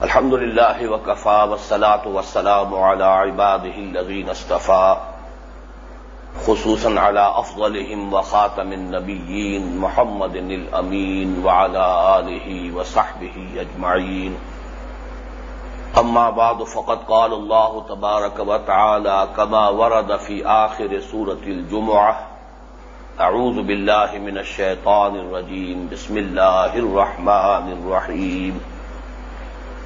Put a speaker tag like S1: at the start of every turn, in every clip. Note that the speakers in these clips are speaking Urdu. S1: الحمد للہ وکفا وسلاۃ وسلام علی عباد الغین استفا خصوصاً علی افضلهم وخاتم خاطم النبیین محمد الامین وعلى علیہ و صحبہ اجمعین اما بعد فقد قال الله تبارك وتعالى كما ورد في آخر سورة الجمعة اعوذ بالله من الشيطان الرجيم بسم الله الرحمن الرحيم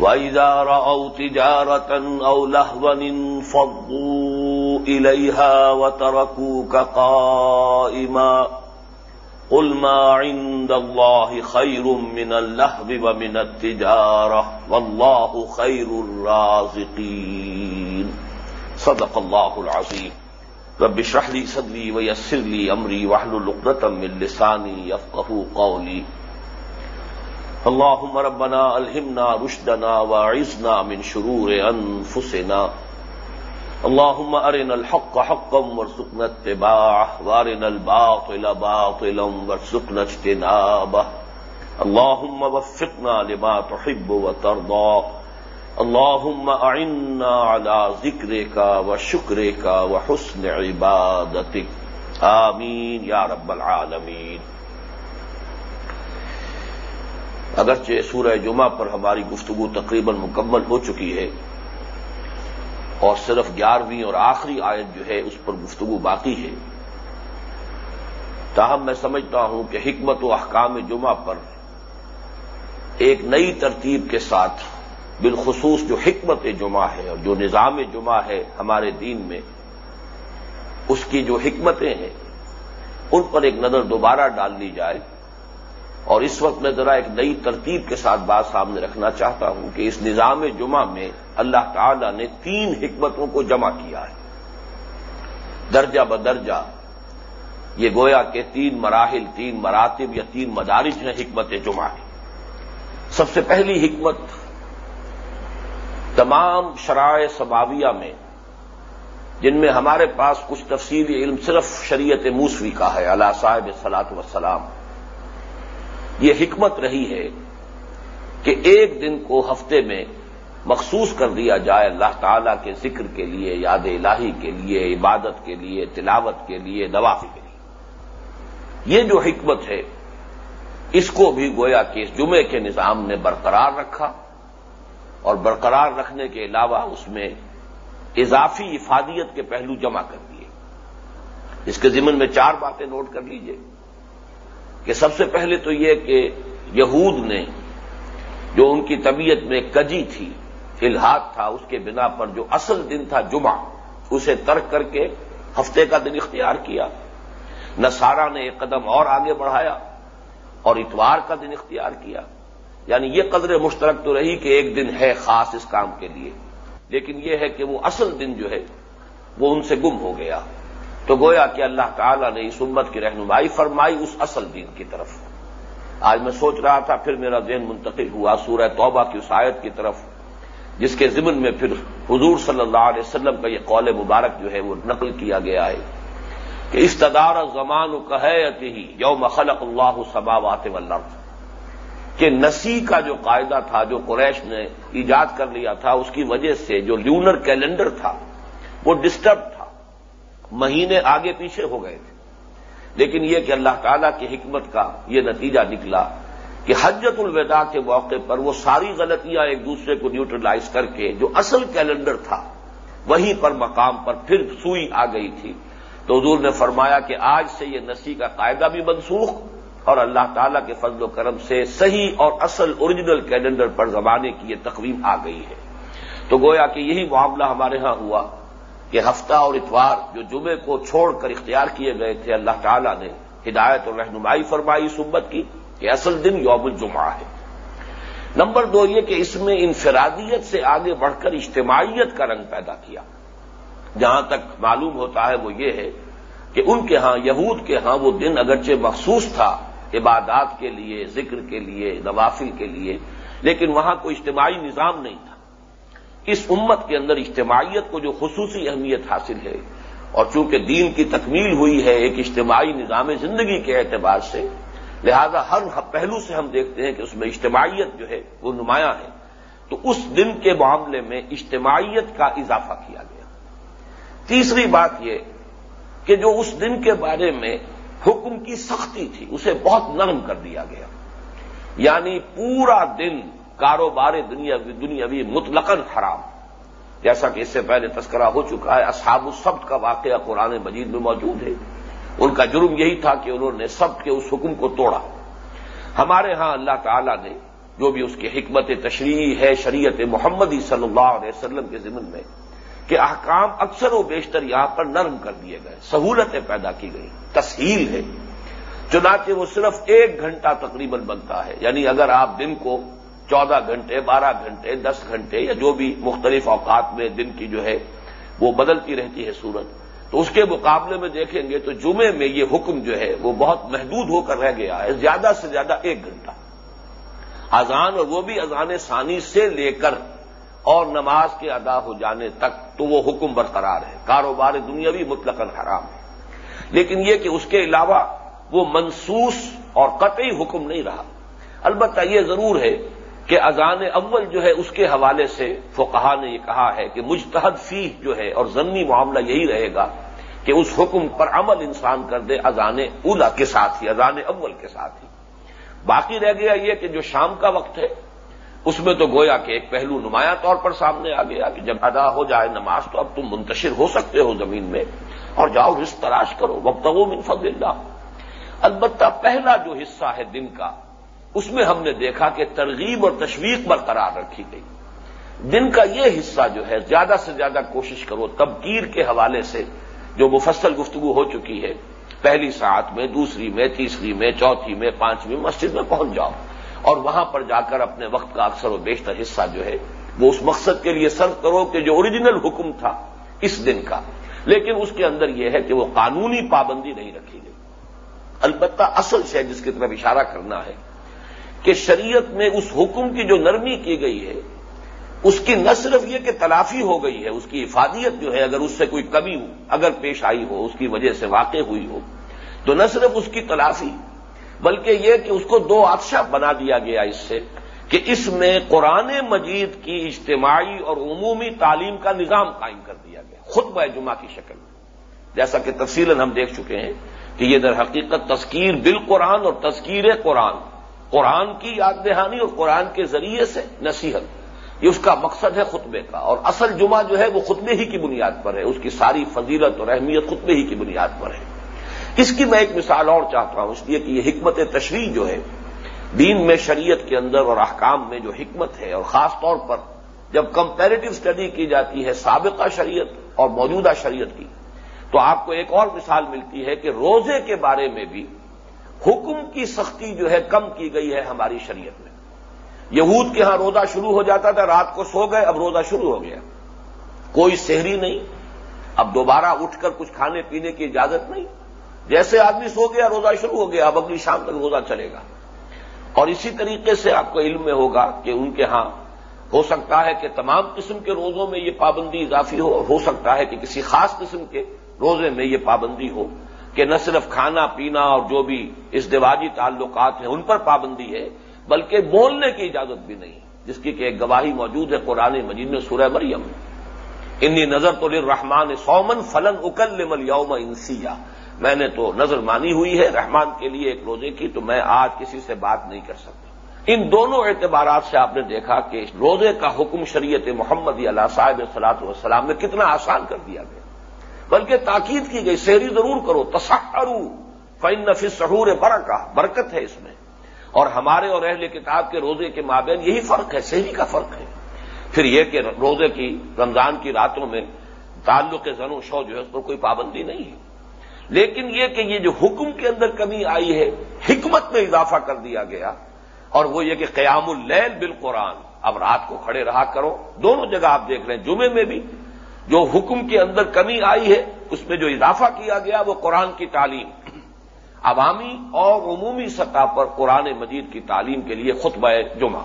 S1: وَإِذَا رَأَوْا تِجَارَةً أَوْ لَهْوًا إِلَيْهَا وَتَرَكُوكَ قَائِمًا قُلْ مَا عِندَ اللَّهِ خَيْرٌ مِنَ اللَّهْوِ وَمِنَ التِّجَارَةِ وَاللَّهُ خَيْرُ الرَّازِقِينَ صدق الله العظيم رب اشرح لي صدري ويسر لي راضی واحلل عقدة من لساني يفقهوا قولي اللهم ربنا الہمنا رشدنا وعزنا من شرور انفسنا اللهم ارنا الحق حقا وارزقنا اتباعه وارنا الباطل باطلا وارزقنا اجتنابه اللهم وفقنا لما تحب وترضى اللهم اعنا على ذكرك وشكرك وحسن عبادتك آمين يا رب العالمين اگرچہ سورہ جمعہ پر ہماری گفتگو تقریباً مکمل ہو چکی ہے اور صرف گیارہویں اور آخری آیت جو ہے اس پر گفتگو باقی ہے تاہم میں سمجھتا ہوں کہ حکمت و احکام جمعہ پر ایک نئی ترتیب کے ساتھ بالخصوص جو حکمت جمعہ ہے اور جو نظام جمعہ ہے ہمارے دین میں اس کی جو حکمتیں ہیں ان پر ایک نظر دوبارہ ڈال دی جائے اور اس وقت میں ذرا ایک نئی ترتیب کے ساتھ بات سامنے رکھنا چاہتا ہوں کہ اس نظام جمعہ میں اللہ تعالی نے تین حکمتوں کو جمع کیا ہے درجہ بدرجہ یہ گویا کہ تین مراحل تین مراتب یا تین مدارج میں حکمت جمعہ ہے سب سے پہلی حکمت تمام شرائع سباویہ میں جن میں ہمارے پاس کچھ تفصیلی علم صرف شریعت موسوی کا ہے اللہ صاحب صلاح وسلام یہ حکمت رہی ہے کہ ایک دن کو ہفتے میں مخصوص کر دیا جائے اللہ تعالی کے ذکر کے لیے یاد الہی کے لیے عبادت کے لیے تلاوت کے لیے نوافی کے لیے یہ جو حکمت ہے اس کو بھی گویا کہ اس جمعے کے نظام نے برقرار رکھا اور برقرار رکھنے کے علاوہ اس میں اضافی افادیت کے پہلو جمع کر دیے اس کے ضمن میں چار باتیں نوٹ کر لیجئے کہ سب سے پہلے تو یہ کہ یہود نے جو ان کی طبیعت میں کجی تھی الحاق تھا اس کے بنا پر جو اصل دن تھا جمعہ اسے ترک کر کے ہفتے کا دن اختیار کیا نسارا نے ایک قدم اور آگے بڑھایا اور اتوار کا دن اختیار کیا یعنی یہ قدر مشترک تو رہی کہ ایک دن ہے خاص اس کام کے لیے لیکن یہ ہے کہ وہ اصل دن جو ہے وہ ان سے گم ہو گیا تو گویا کہ اللہ تعالیٰ نے اس امت کی رہنمائی فرمائی اس اصل دین کی طرف آج میں سوچ رہا تھا پھر میرا ذہن منتقل ہوا سورہ توبہ کی اس آیت کی طرف جس کے ضمن میں پھر حضور صلی اللہ علیہ وسلم کا یہ قول مبارک جو ہے وہ نقل کیا گیا ہے کہ استدار زمان و ہی ہی خلق اللہ صبا وات و کہ نسی کا جو قاعدہ تھا جو قریش نے ایجاد کر لیا تھا اس کی وجہ سے جو لونر کیلنڈر تھا وہ ڈسٹرب تھا مہینے آگے پیچھے ہو گئے تھے لیکن یہ کہ اللہ تعالیٰ کی حکمت کا یہ نتیجہ نکلا کہ حجت الوداع کے موقع پر وہ ساری غلطیاں ایک دوسرے کو نیوٹرلائز کر کے جو اصل کیلنڈر تھا وہیں پر مقام پر پھر سوئی آ گئی تھی تو حضور نے فرمایا کہ آج سے یہ نسی کا قاعدہ بھی منسوخ اور اللہ تعالیٰ کے فضل و کرم سے صحیح اور اصل اوریجنل کیلنڈر پر زمانے کی یہ تقویم آ گئی ہے تو گویا کہ یہی معاملہ ہمارے ہاں ہوا کہ ہفتہ اور اتوار جو جمعے کو چھوڑ کر اختیار کیے گئے تھے اللہ تعالیٰ نے ہدایت اور رہنمائی فرمائی اس امت کی کہ اصل دن یوم الجمعہ ہے نمبر دو یہ کہ اس میں انفرادیت سے آگے بڑھ کر اجتماعیت کا رنگ پیدا کیا جہاں تک معلوم ہوتا ہے وہ یہ ہے کہ ان کے ہاں یہود کے ہاں وہ دن اگرچہ مخصوص تھا عبادات کے لیے ذکر کے لیے نوافل کے لیے لیکن وہاں کوئی اجتماعی نظام نہیں تھا اس امت کے اندر اجتماعیت کو جو خصوصی اہمیت حاصل ہے اور چونکہ دین کی تکمیل ہوئی ہے ایک اجتماعی نظام زندگی کے اعتبار سے لہذا ہر پہلو سے ہم دیکھتے ہیں کہ اس میں اجتماعیت جو ہے وہ نمایاں ہے تو اس دن کے معاملے میں اجتماعیت کا اضافہ کیا گیا تیسری بات یہ کہ جو اس دن کے بارے میں حکم کی سختی تھی اسے بہت نرم کر دیا گیا یعنی پورا دن کاروبار دنیا دنیاوی مطلق حرام جیسا کہ اس سے پہلے تذکرہ ہو چکا ہے اصحاب السبت کا واقعہ قرآن مجید میں موجود ہے ان کا جرم یہی تھا کہ انہوں نے سب کے اس حکم کو توڑا ہمارے ہاں اللہ تعالی نے جو بھی اس کی حکمت تشریح ہے شریعت محمدی صلی اللہ علیہ وسلم کے ذمن میں کہ احکام اکثر و بیشتر یہاں پر نرم کر دیے گئے سہولتیں پیدا کی گئی تسہیل ہے چنانچہ وہ صرف ایک گھنٹہ تقریباً بنتا ہے یعنی اگر آپ دن کو چودہ گھنٹے بارہ گھنٹے دس گھنٹے یا جو بھی مختلف اوقات میں دن کی جو ہے وہ بدلتی رہتی ہے صورت تو اس کے مقابلے میں دیکھیں گے تو جمعے میں یہ حکم جو ہے وہ بہت محدود ہو کر رہ گیا ہے زیادہ سے زیادہ ایک گھنٹہ اذان اور وہ بھی اذان ثانی سے لے کر اور نماز کے ادا ہو جانے تک تو وہ حکم برقرار ہے کاروبار دنیا بھی مطلق حرام ہے لیکن یہ کہ اس کے علاوہ وہ منسوس اور قطعی حکم نہیں رہا البتہ یہ ضرور ہے کہ اذان اول جو ہے اس کے حوالے سے فقہا نے یہ کہا ہے کہ مجتحد فیح جو ہے اور ضمنی معاملہ یہی رہے گا کہ اس حکم پر عمل انسان کر دے اذان اولا کے ساتھ ہی اذان اول کے ساتھ ہی باقی رہ گیا یہ کہ جو شام کا وقت ہے اس میں تو گویا کہ ایک پہلو نمایاں طور پر سامنے آ گیا کہ جب ادا ہو جائے نماز تو اب تم منتشر ہو سکتے ہو زمین میں اور جاؤ رس تلاش کرو وقت من فضل اللہ البتہ پہلا جو حصہ ہے دن کا اس میں ہم نے دیکھا کہ ترغیب اور تشویق برقرار رکھی گئی دن کا یہ حصہ جو ہے زیادہ سے زیادہ کوشش کرو تبکیر کے حوالے سے جو مفصل گفتگو ہو چکی ہے پہلی ساتھ میں دوسری میں تیسری میں چوتھی میں پانچویں مسجد میں پہنچ جاؤ اور وہاں پر جا کر اپنے وقت کا اکثر و بیشتر حصہ جو ہے وہ اس مقصد کے لیے صرف کرو کہ جو اوریجنل حکم تھا اس دن کا لیکن اس کے اندر یہ ہے کہ وہ قانونی پابندی نہیں رکھی گئی البتہ اصل شہ جس کی طرف اشارہ کرنا ہے کہ شریعت میں اس حکم کی جو نرمی کی گئی ہے اس کی نہ صرف یہ کہ تلافی ہو گئی ہے اس کی افادیت جو ہے اگر اس سے کوئی کمی ہو اگر پیش آئی ہو اس کی وجہ سے واقع ہوئی ہو تو نہ صرف اس کی تلافی بلکہ یہ کہ اس کو دو عادشہ بنا دیا گیا اس سے کہ اس میں قرآن مجید کی اجتماعی اور عمومی تعلیم کا نظام قائم کر دیا گیا خود جمعہ کی شکل میں جیسا کہ تفصیل ہم دیکھ چکے ہیں کہ یہ در حقیقت تذکیر بالقرآن اور تذکیر قرآن قرآن کی یاد دہانی اور قرآن کے ذریعے سے نصیحت یہ اس کا مقصد ہے خطبے کا اور اصل جمعہ جو ہے وہ خطبے ہی کی بنیاد پر ہے اس کی ساری فضیلت اور اہمیت خطبے ہی کی بنیاد پر ہے اس کی میں ایک مثال اور چاہتا ہوں اس لیے کہ یہ حکمت تشریح جو ہے دین میں شریعت کے اندر اور احکام میں جو حکمت ہے اور خاص طور پر جب کمپیریٹو اسٹڈی کی جاتی ہے سابقہ شریعت اور موجودہ شریعت کی تو آپ کو ایک اور مثال ملتی ہے کہ روزے کے بارے میں بھی حکم کی سختی جو ہے کم کی گئی ہے ہماری شریعت میں یہود کے ہاں روزہ شروع ہو جاتا تھا رات کو سو گئے اب روزہ شروع ہو گیا کوئی سہری نہیں اب دوبارہ اٹھ کر کچھ کھانے پینے کی اجازت نہیں جیسے آدمی سو گیا روزہ شروع ہو گیا اب اگلی شام تک روزہ چلے گا اور اسی طریقے سے آپ کو علم میں ہوگا کہ ان کے ہاں ہو سکتا ہے کہ تمام قسم کے روزوں میں یہ پابندی اضافی ہو اور ہو سکتا ہے کہ کسی خاص قسم کے روزے میں یہ پابندی ہو کہ نہ صرف کھانا پینا اور جو بھی دیواجی تعلقات ہیں ان پر پابندی ہے بلکہ بولنے کی اجازت بھی نہیں جس کی کہ ایک گواہی موجود ہے قرآن مجید میں سورہ مریم انی نظر تو رحمان سومن فلن اکل مل یوم انسیا میں نے تو نظر مانی ہوئی ہے رحمان کے لیے ایک روزے کی تو میں آج کسی سے بات نہیں کر سکتا ان دونوں اعتبارات سے آپ نے دیکھا کہ روزے کا حکم شریعت محمد علیہ صاحب صلاح وسلام نے کتنا آسان کر دیا گیا بلکہ تاکید کی گئی شہری ضرور کرو تصحرو فن نفی سہور برکا برکت ہے اس میں اور ہمارے اور اہل کتاب کے روزے کے مابین یہی فرق ہے شہری کا فرق ہے پھر یہ کہ روزے کی رمضان کی راتوں میں تعلق زن و شو جو ہے اس پر کوئی پابندی نہیں ہے لیکن یہ کہ یہ جو حکم کے اندر کمی آئی ہے حکمت میں اضافہ کر دیا گیا اور وہ یہ کہ قیام اللیل بالقرآن اب رات کو کھڑے رہا کرو دونوں جگہ آپ دیکھ رہے ہیں جمعے میں بھی جو حکم کے اندر کمی آئی ہے اس میں جو اضافہ کیا گیا وہ قرآن کی تعلیم عوامی اور عمومی سطح پر قرآن مجید کی تعلیم کے لیے خطبہ جمعہ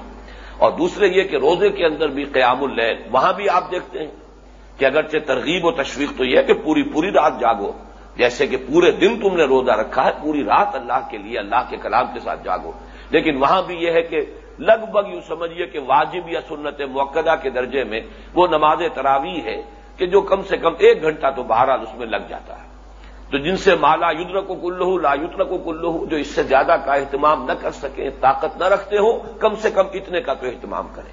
S1: اور دوسرے یہ کہ روزے کے اندر بھی قیام اللیل وہاں بھی آپ دیکھتے ہیں کہ اگرچہ ترغیب و تشویق تو یہ ہے کہ پوری پوری رات جاگو جیسے کہ پورے دن تم نے روزہ رکھا ہے پوری رات اللہ کے لیے اللہ کے کلام کے ساتھ جاگو لیکن وہاں بھی یہ ہے کہ لگ بھگ یوں سمجھیے کہ واجب یا سنت موقعہ کے درجے میں وہ نماز تراوی ہے کہ جو کم سے کم ایک گھنٹہ تو بہرحال اس میں لگ جاتا ہے تو جن سے مالا یدر کو کل لو یدر کو کل لو جو اس سے زیادہ کا اہتمام نہ کر سکیں طاقت نہ رکھتے ہوں کم سے کم اتنے کا تو اہتمام کریں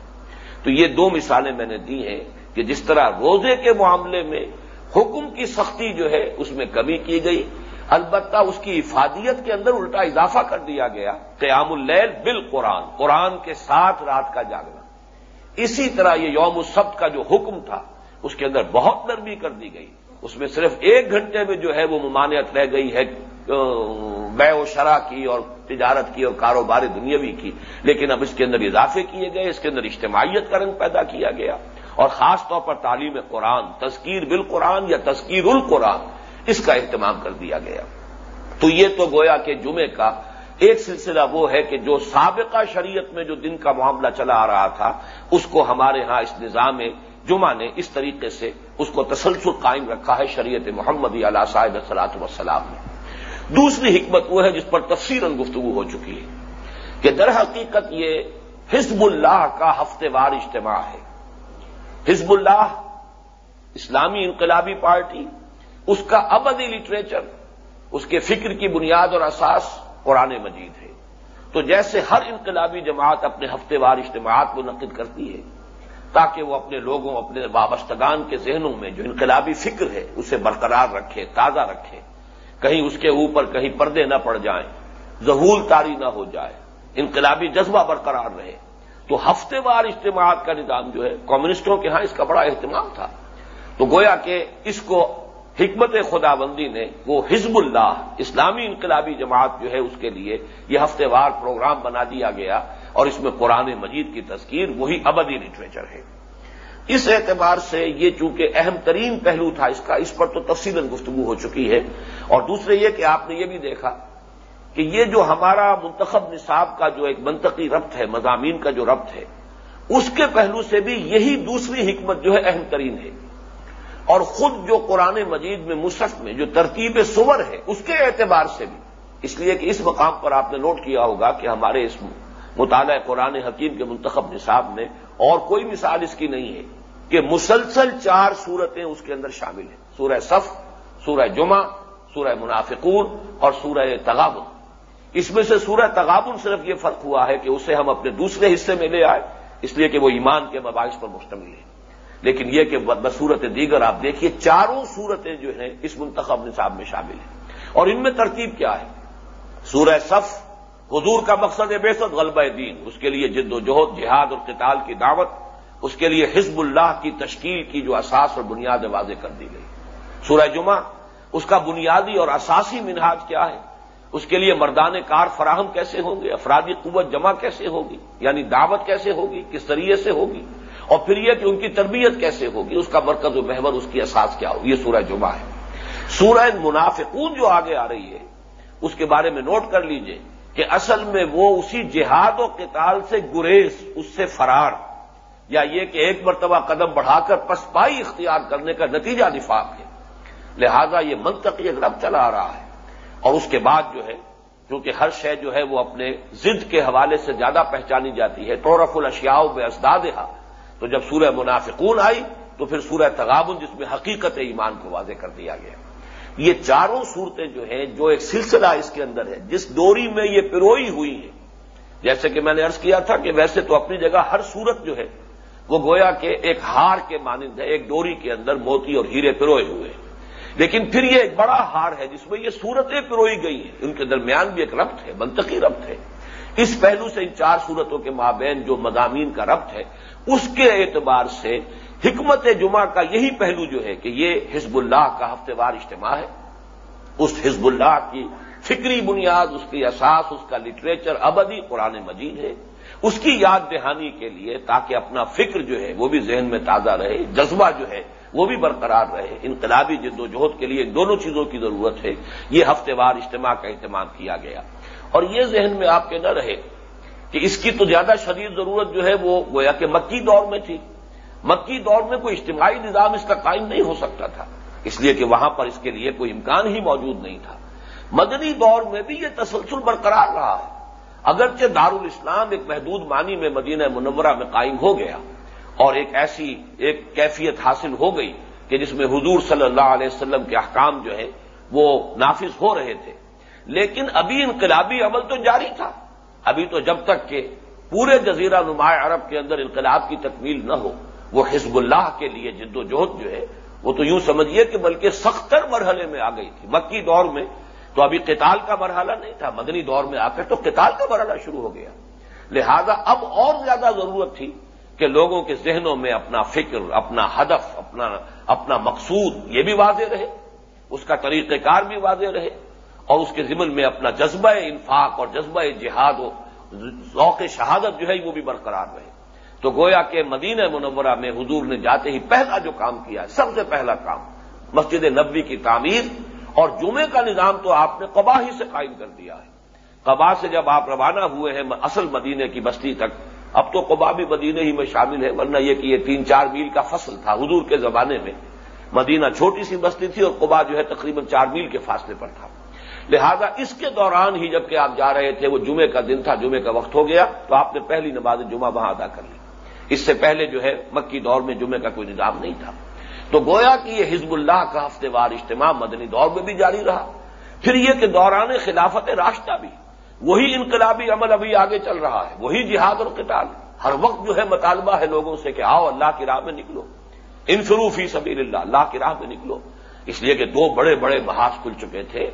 S1: تو یہ دو مثالیں میں نے دی ہیں کہ جس طرح روزے کے معاملے میں حکم کی سختی جو ہے اس میں کمی کی گئی البتہ اس کی افادیت کے اندر الٹا اضافہ کر دیا گیا قیام اللیل بل قرآن قرآن کے ساتھ رات کا جاگنا اسی طرح یہ یوم السبت کا جو حکم تھا اس کے اندر بہت نرمی کر دی گئی اس میں صرف ایک گھنٹے میں جو ہے وہ ممانعت رہ گئی ہے بے و شرح کی اور تجارت کی اور کاروبار دنیاوی کی لیکن اب اس کے اندر اضافے کیے گئے اس کے اندر اجتماعیت کا رنگ پیدا کیا گیا اور خاص طور پر تعلیم قرآن تذکیر بالقرآن یا تذکیر القرآن اس کا اہتمام کر دیا گیا تو یہ تو گویا کہ جمعے کا ایک سلسلہ وہ ہے کہ جو سابقہ شریعت میں جو دن کا معاملہ چلا آ رہا تھا اس کو ہمارے ہاں اس نظام جمعہ نے اس طریقے سے اس کو تسلسل قائم رکھا ہے شریعت محمدی علا صاحب سلاط وسلام نے دوسری حکمت وہ ہے جس پر تفصیل گفتگو ہو چکی ہے کہ در حقیقت یہ حزب اللہ کا ہفتے وار اجتماع ہے حزب اللہ اسلامی انقلابی پارٹی اس کا ابدی لٹریچر اس کے فکر کی بنیاد اور اساس قرآن مجید ہے تو جیسے ہر انقلابی جماعت اپنے ہفتے وار اجتماعات منعقد کرتی ہے تاکہ وہ اپنے لوگوں اپنے وابستگان کے ذہنوں میں جو انقلابی فکر ہے اسے برقرار رکھے تازہ رکھے کہیں اس کے اوپر کہیں پردے نہ پڑ جائیں ظہول تاری نہ ہو جائے انقلابی جذبہ برقرار رہے تو ہفتے وار اجتماعات کا نظام جو ہے کمیونسٹوں کے ہاں اس کا بڑا اہتمام تھا تو گویا کہ اس کو حکمت خدا بندی نے وہ حزب اللہ اسلامی انقلابی جماعت جو ہے اس کے لیے یہ ہفتے وار پروگرام بنا دیا گیا اور اس میں قرآن مجید کی تذکیر وہی ابدی لٹریچر ہے اس اعتبار سے یہ چونکہ اہم ترین پہلو تھا اس کا اس پر تو تفصیل گفتگو ہو چکی ہے اور دوسرے یہ کہ آپ نے یہ بھی دیکھا کہ یہ جو ہمارا منتخب نصاب کا جو ایک منطقی ربط ہے مضامین کا جو ربط ہے اس کے پہلو سے بھی یہی دوسری حکمت جو ہے اہم ترین ہے اور خود جو قرآن مجید میں مصحف میں جو ترتیب سور ہے اس کے اعتبار سے بھی اس لیے کہ اس مقام پر آپ نے نوٹ کیا ہوگا کہ ہمارے اس مطالعہ قرآن حکیم کے منتخب نصاب میں اور کوئی مثال اس کی نہیں ہے کہ مسلسل چار صورتیں اس کے اندر شامل ہیں سورہ صف سورہ جمعہ سورہ منافقون اور سورہ تغابن اس میں سے سورہ تغابن صرف یہ فرق ہوا ہے کہ اسے ہم اپنے دوسرے حصے میں لے آئے اس لیے کہ وہ ایمان کے مباعث پر مشتمل ہے لیکن یہ کہ بصورت دیگر آپ دیکھیے چاروں صورتیں جو ہیں اس منتخب نصاب میں شامل ہیں اور ان میں ترتیب کیا ہے سورہ صف حضور کا مقصد ہے بے غلبہ دین اس کے لیے جد و جہد جہاد اور قتال کی دعوت اس کے لیے حزب اللہ کی تشکیل کی جو اساس اور بنیاد واضح کر دی گئی سورہ جمعہ اس کا بنیادی اور اساسی منہاج کیا ہے اس کے لیے مردان کار فراہم کیسے ہوں گے افرادی قوت جمع کیسے ہوگی یعنی دعوت کیسے ہوگی کس طریقے سے ہوگی اور پھر یہ کہ ان کی تربیت کیسے ہوگی اس کا مرکز و محور اس کی اساس کیا ہوگی یہ سورہ جمعہ ہے سورہ منافقون جو آگے آ رہی ہے اس کے بارے میں نوٹ کر لیجئے کہ اصل میں وہ اسی جہاد و قتال سے گریز اس سے فرار یا یہ کہ ایک مرتبہ قدم بڑھا کر پسپائی اختیار کرنے کا نتیجہ نفاق ہے لہذا یہ منطقی یہ چلا رہا ہے اور اس کے بعد جو ہے کیونکہ ہر شے جو ہے وہ اپنے ضد کے حوالے سے زیادہ پہچانی جاتی ہے تو رف بے اسداد تو جب سورہ منافقون آئی تو پھر سورہ تغابن جس میں حقیقت ایمان کو واضح کر دیا گیا یہ چاروں صورتیں جو ہیں جو ایک سلسلہ اس کے اندر ہے جس ڈوری میں یہ پروئی ہوئی ہے جیسے کہ میں نے ارض کیا تھا کہ ویسے تو اپنی جگہ ہر صورت جو ہے وہ گویا کے ایک ہار کے مانند ہے ایک ڈوری کے اندر موتی اور ہیرے پروئے ہوئے ہیں لیکن پھر یہ ایک بڑا ہار ہے جس میں یہ صورتیں پروئی گئی ہیں ان کے درمیان بھی ایک ربط ہے منطقی ربط ہے اس پہلو سے ان چار صورتوں کے مابین جو مضامین کا ربط ہے اس کے اعتبار سے حکمت جمعہ کا یہی پہلو جو ہے کہ یہ حزب اللہ کا ہفتے وار اجتماع ہے اس حزب اللہ کی فکری بنیاد اس کی اساس اس کا لٹریچر ابدی قرآن مجید ہے اس کی یاد دہانی کے لیے تاکہ اپنا فکر جو ہے وہ بھی ذہن میں تازہ رہے جذبہ جو ہے وہ بھی برقرار رہے انقلابی جد و جہد کے لیے دونوں چیزوں کی ضرورت ہے یہ ہفتے وار اجتماع کا اہتمام کیا گیا اور یہ ذہن میں آپ کے نہ رہے کہ اس کی تو زیادہ شدید ضرورت جو ہے وہ گویا کہ مکی دور میں تھی مکی دور میں کوئی اجتماعی نظام اس کا قائم نہیں ہو سکتا تھا اس لیے کہ وہاں پر اس کے لیے کوئی امکان ہی موجود نہیں تھا مدنی دور میں بھی یہ تسلسل برقرار رہا ہے اگرچہ دارالاسلام ایک محدود معنی میں مدینہ منورہ میں قائم ہو گیا اور ایک ایسی ایک کیفیت حاصل ہو گئی کہ جس میں حضور صلی اللہ علیہ وسلم کے احکام جو ہے وہ نافذ ہو رہے تھے لیکن ابھی انقلابی عمل تو جاری تھا ابھی تو جب تک کہ پورے جزیرہ نمایاں عرب کے اندر انقلاب کی تکمیل نہ ہو وہ حزب اللہ کے لیے جد و جہد جو ہے وہ تو یوں سمجھیے کہ بلکہ سختر مرحلے میں آ گئی تھی مکی دور میں تو ابھی قتال کا مرحلہ نہیں تھا مدنی دور میں آ کر تو قتال کا مرحلہ شروع ہو گیا لہذا اب اور زیادہ ضرورت تھی کہ لوگوں کے ذہنوں میں اپنا فکر اپنا ہدف اپنا اپنا مقصود یہ بھی واضح رہے اس کا طریقہ کار بھی واضح رہے اور اس کے ذمن میں اپنا جذبہ انفاق اور جذبہ جہاد و ذوق شہادت جو ہے وہ بھی برقرار رہے تو گویا کہ مدینہ منورہ میں حضور نے جاتے ہی پہلا جو کام کیا سب سے پہلا کام مسجد نبوی کی تعمیر اور جمعے کا نظام تو آپ نے قبا ہی سے قائم کر دیا ہے قبا سے جب آپ روانہ ہوئے ہیں اصل مدینے کی بستی تک اب تو قبا بھی مدینے ہی میں شامل ہے ورنہ یہ کہ یہ تین چار میل کا فصل تھا حضور کے زمانے میں مدینہ چھوٹی سی بستی تھی اور قبا جو ہے تقریباً چار میل کے فاصلے پر تھا لہذا اس کے دوران ہی جبکہ آپ جا رہے تھے وہ جمعے کا دن تھا جمعے کا وقت ہو گیا تو آپ نے پہلی نماز جمعہ وہاں ادا کر لی اس سے پہلے جو ہے مکی دور میں جمعے کا کوئی نظام نہیں تھا تو گویا کہ یہ حزب اللہ کا ہفتے وار اجتماع مدنی دور میں بھی جاری رہا پھر یہ کہ دوران خلافت راستہ بھی وہی انقلابی عمل ابھی آگے چل رہا ہے وہی جہاد اور قتال ہر وقت جو ہے مطالبہ ہے لوگوں سے کہ آؤ اللہ کی راہ میں نکلو انفروفی سبیر اللہ اللہ کی راہ میں نکلو اس لیے کہ دو بڑے بڑے محاذ کھل چکے تھے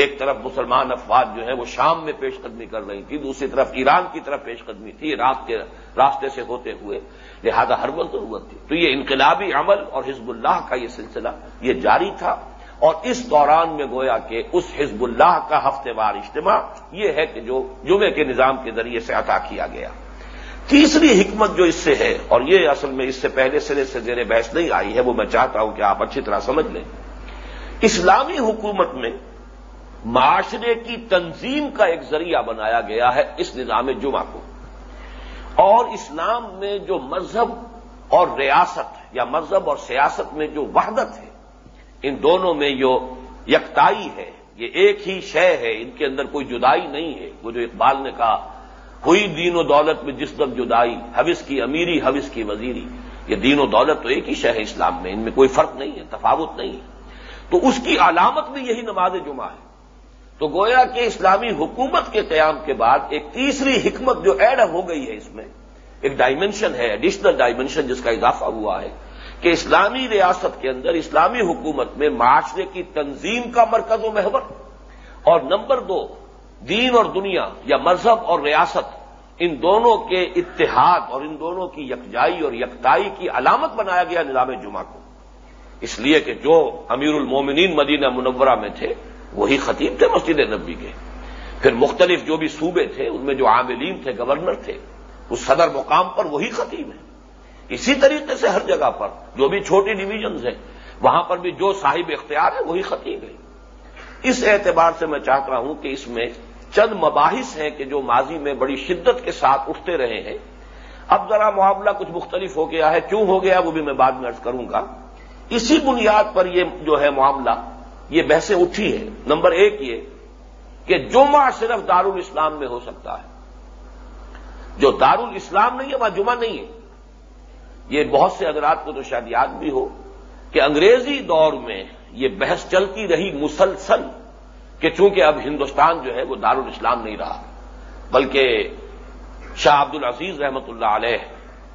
S1: ایک طرف مسلمان افواج جو ہے وہ شام میں پیش قدمی کر رہی تھی دوسری طرف ایران کی طرف پیش قدمی تھی رات کے راستے سے ہوتے ہوئے لہذا ہر وقت ضرورت تھی تو یہ انقلابی عمل اور حزب اللہ کا یہ سلسلہ یہ جاری تھا اور اس دوران میں گویا کہ اس حزب اللہ کا ہفتے وار اجتماع یہ ہے کہ جو جمعے کے نظام کے ذریعے سے عطا کیا گیا تیسری حکمت جو اس سے ہے اور یہ اصل میں اس سے پہلے سرے سے زیر بحث نہیں آئی ہے وہ میں چاہتا ہوں کہ آپ اچھی طرح سمجھ لیں اسلامی حکومت میں معاشرے کی تنظیم کا ایک ذریعہ بنایا گیا ہے اس نظام جمعہ کو اور اسلام میں جو مذہب اور ریاست یا مذہب اور سیاست میں جو وحدت ہے ان دونوں میں جو یکتائی ہے یہ ایک ہی شے ہے ان کے اندر کوئی جدائی نہیں ہے وہ جو اقبال نے کہا ہوئی دین و دولت میں جس دم جدائی ہوس کی امیری حوث کی وزیری یہ دین و دولت تو ایک ہی شے ہے اسلام میں ان میں کوئی فرق نہیں ہے تفاوت نہیں ہے تو اس کی علامت بھی یہی نماز جمعہ ہے تو گویا کہ اسلامی حکومت کے قیام کے بعد ایک تیسری حکمت جو ایڈ ہو گئی ہے اس میں ایک ڈائمنشن ہے ایڈیشنل ڈائمنشن جس کا اضافہ ہوا ہے کہ اسلامی ریاست کے اندر اسلامی حکومت میں معاشرے کی تنظیم کا مرکز و محور اور نمبر دو دین اور دنیا یا مذہب اور ریاست ان دونوں کے اتحاد اور ان دونوں کی یکجائی اور یکتائی کی علامت بنایا گیا نظام جمعہ کو اس لیے کہ جو امیر المومنین مدینہ منورہ میں تھے وہی خطیب تھے مسجد نبی کے پھر مختلف جو بھی صوبے تھے ان میں جو عاملین تھے گورنر تھے اس صدر مقام پر وہی خطیب ہے اسی طریقے سے ہر جگہ پر جو بھی چھوٹی ڈویژنز ہیں وہاں پر بھی جو صاحب اختیار ہے وہی خطیب ہے اس اعتبار سے میں چاہتا ہوں کہ اس میں چند مباحث ہیں کہ جو ماضی میں بڑی شدت کے ساتھ اٹھتے رہے ہیں اب ذرا معاملہ کچھ مختلف ہو گیا ہے کیوں ہو گیا وہ بھی میں بعد میں کروں گا اسی بنیاد پر یہ جو ہے معاملہ یہ بحثیں اٹھی ہیں نمبر ایک یہ کہ جمعہ صرف دار الاسلام میں ہو سکتا ہے جو الاسلام نہیں ہے وہاں جمعہ نہیں ہے یہ بہت سے اگر کو تو شاید یاد بھی ہو کہ انگریزی دور میں یہ بحث چلتی رہی مسلسل کہ چونکہ اب ہندوستان جو ہے وہ دار الاسلام نہیں رہا بلکہ شاہ عبد العزیز رحمت اللہ علیہ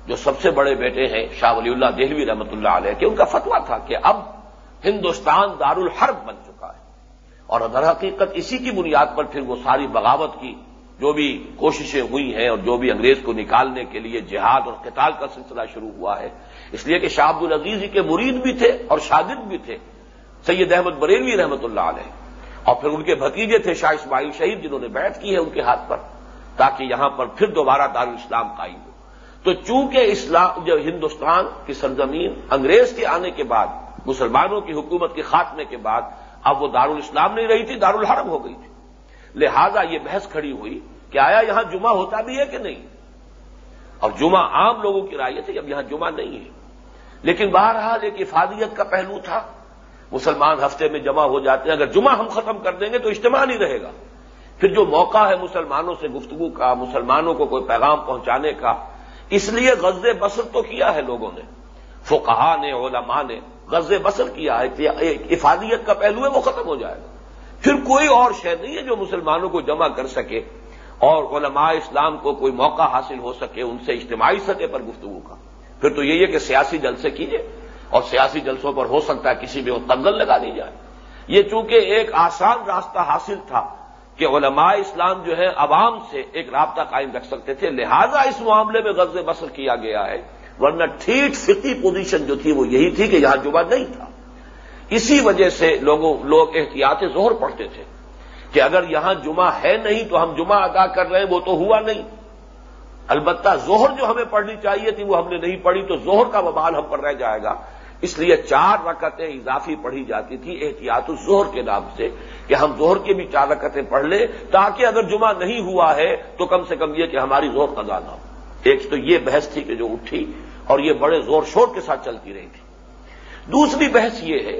S1: جو سب سے بڑے بیٹے ہیں شاہ ولی اللہ دہلوی رحمۃ اللہ علیہ کہ ان کا فتویٰ تھا کہ اب ہندوستان دار الحرب بن چکا ہے اور در حقیقت اسی کی بنیاد پر پھر وہ ساری بغاوت کی جو بھی کوششیں ہوئی ہیں اور جو بھی انگریز کو نکالنے کے لیے جہاد اور قتال کا سلسلہ شروع ہوا ہے اس لیے کہ شاہب العزیز کے مرید بھی تھے اور شاگرد بھی تھے سید احمد بریلوی رحمت اللہ علیہ اور پھر ان کے بھتیجے تھے شاہ اسماعیل شہید جنہوں نے بیٹھ کی ہے ان کے ہاتھ پر تاکہ یہاں پر پھر دوبارہ دار اسلام قائم ہو تو چونکہ اسلام ہندوستان کی سرزمین انگریز کے آنے کے بعد مسلمانوں کی حکومت کے خاتمے کے بعد اب وہ دار نہیں رہی تھی دار الحرم ہو گئی تھی لہذا یہ بحث کھڑی ہوئی کہ آیا یہاں جمعہ ہوتا بھی ہے کہ نہیں اور جمعہ عام لوگوں کی رائے تھی اب یہاں جمعہ نہیں ہے لیکن بہرحال ایک افادیت کا پہلو تھا مسلمان ہفتے میں جمع ہو جاتے ہیں اگر جمعہ ہم ختم کر دیں گے تو اجتماع نہیں رہے گا پھر جو موقع ہے مسلمانوں سے گفتگو کا مسلمانوں کو کوئی پیغام پہنچانے کا اس لیے غزے بسر تو کیا ہے لوگوں نے فقہ نے علما نے غز بسر کیا ہے کہ افادیت کا پہلو ہے وہ ختم ہو جائے گا پھر کوئی اور شہ نہیں ہے جو مسلمانوں کو جمع کر سکے اور علماء اسلام کو کوئی موقع حاصل ہو سکے ان سے اجتماعی سطح پر گفتگو کا پھر تو یہی ہے کہ سیاسی جلسے کیجیے اور سیاسی جلسوں پر ہو سکتا ہے کسی میں وہ تنگل لگا دی جائے یہ چونکہ ایک آسان راستہ حاصل تھا کہ علماء اسلام جو ہے عوام سے ایک رابطہ قائم رکھ سکتے تھے لہذا اس معاملے میں غز بسر کیا گیا ہے ورنہ ٹھیک فکی پوزیشن جو تھی وہ یہی تھی کہ یہاں جمعہ نہیں تھا اسی وجہ سے لوگوں لوگ احتیاط زہر پڑھتے تھے کہ اگر یہاں جمعہ ہے نہیں تو ہم جمعہ ادا کر رہے ہیں وہ تو ہوا نہیں البتہ زہر جو ہمیں پڑھنی چاہیے تھی وہ ہم نے نہیں پڑھی تو زہر کا ببال ہم پر رہ جائے گا اس لیے چار رکعتیں اضافی پڑھی جاتی تھی احتیاط الظہر زہر کے نام سے کہ ہم زہر کی بھی چار رکعتیں پڑھ لیں تاکہ اگر جمعہ نہیں ہوا ہے تو کم سے کم یہ کہ ہماری زہر قضا نہ ہو ایک تو یہ بحث تھی کہ جو اٹھی اور یہ بڑے زور شور کے ساتھ چلتی رہی تھی دوسری بحث یہ ہے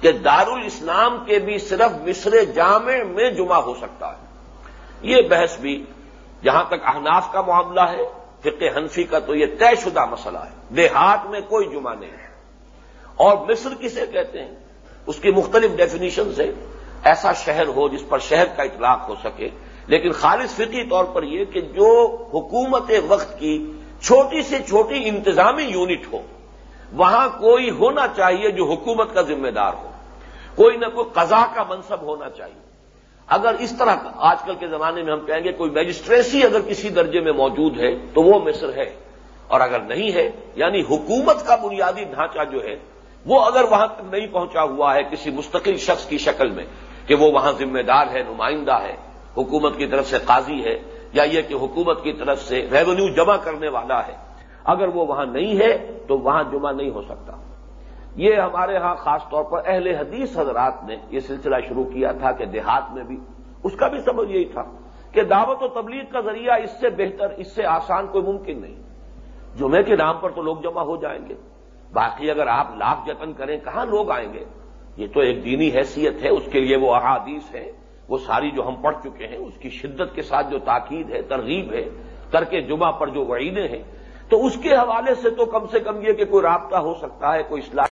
S1: کہ الاسلام کے بھی صرف مصر جامع میں جمعہ ہو سکتا ہے یہ بحث بھی جہاں تک احناف کا معاملہ ہے فقہ حنفی کا تو یہ طے شدہ مسئلہ ہے دیہات میں کوئی جمعہ نہیں ہے اور مصر کسے کہتے ہیں اس کی مختلف ڈیفینیشن سے ایسا شہر ہو جس پر شہر کا اطلاق ہو سکے لیکن خالص فطری طور پر یہ کہ جو حکومت وقت کی چھوٹی سے چھوٹی انتظامی یونٹ ہو وہاں کوئی ہونا چاہیے جو حکومت کا ذمہ دار ہو کوئی نہ کوئی قضا کا منصب ہونا چاہیے اگر اس طرح کا آج کل کے زمانے میں ہم کہیں گے کوئی میجسٹریسی اگر کسی درجے میں موجود ہے تو وہ مصر ہے اور اگر نہیں ہے یعنی حکومت کا بنیادی ڈھانچہ جو ہے وہ اگر وہاں تک نہیں پہنچا ہوا ہے کسی مستقل شخص کی شکل میں کہ وہ وہاں ذمہ دار ہے نمائندہ ہے حکومت کی طرف سے قاضی ہے یا یہ کہ حکومت کی طرف سے ریونیو جمع کرنے والا ہے اگر وہ وہاں نہیں ہے تو وہاں جمع نہیں ہو سکتا یہ ہمارے ہاں خاص طور پر اہل حدیث حضرات نے یہ سلسلہ شروع کیا تھا کہ دیہات میں بھی اس کا بھی سبب یہی تھا کہ دعوت و تبلیغ کا ذریعہ اس سے بہتر اس سے آسان کوئی ممکن نہیں جمعے کے نام پر تو لوگ جمع ہو جائیں گے باقی اگر آپ لاکھ جتن کریں کہاں لوگ آئیں گے یہ تو ایک دینی حیثیت ہے اس کے لیے وہ احادیث ہیں وہ ساری جو ہم پڑھ چکے ہیں اس کی شدت کے ساتھ جو تاکید ہے ترغیب ہے ترک جمعہ پر جو وعیدیں ہیں تو اس کے حوالے سے تو کم سے کم یہ کہ کوئی رابطہ ہو سکتا ہے کوئی اصلاح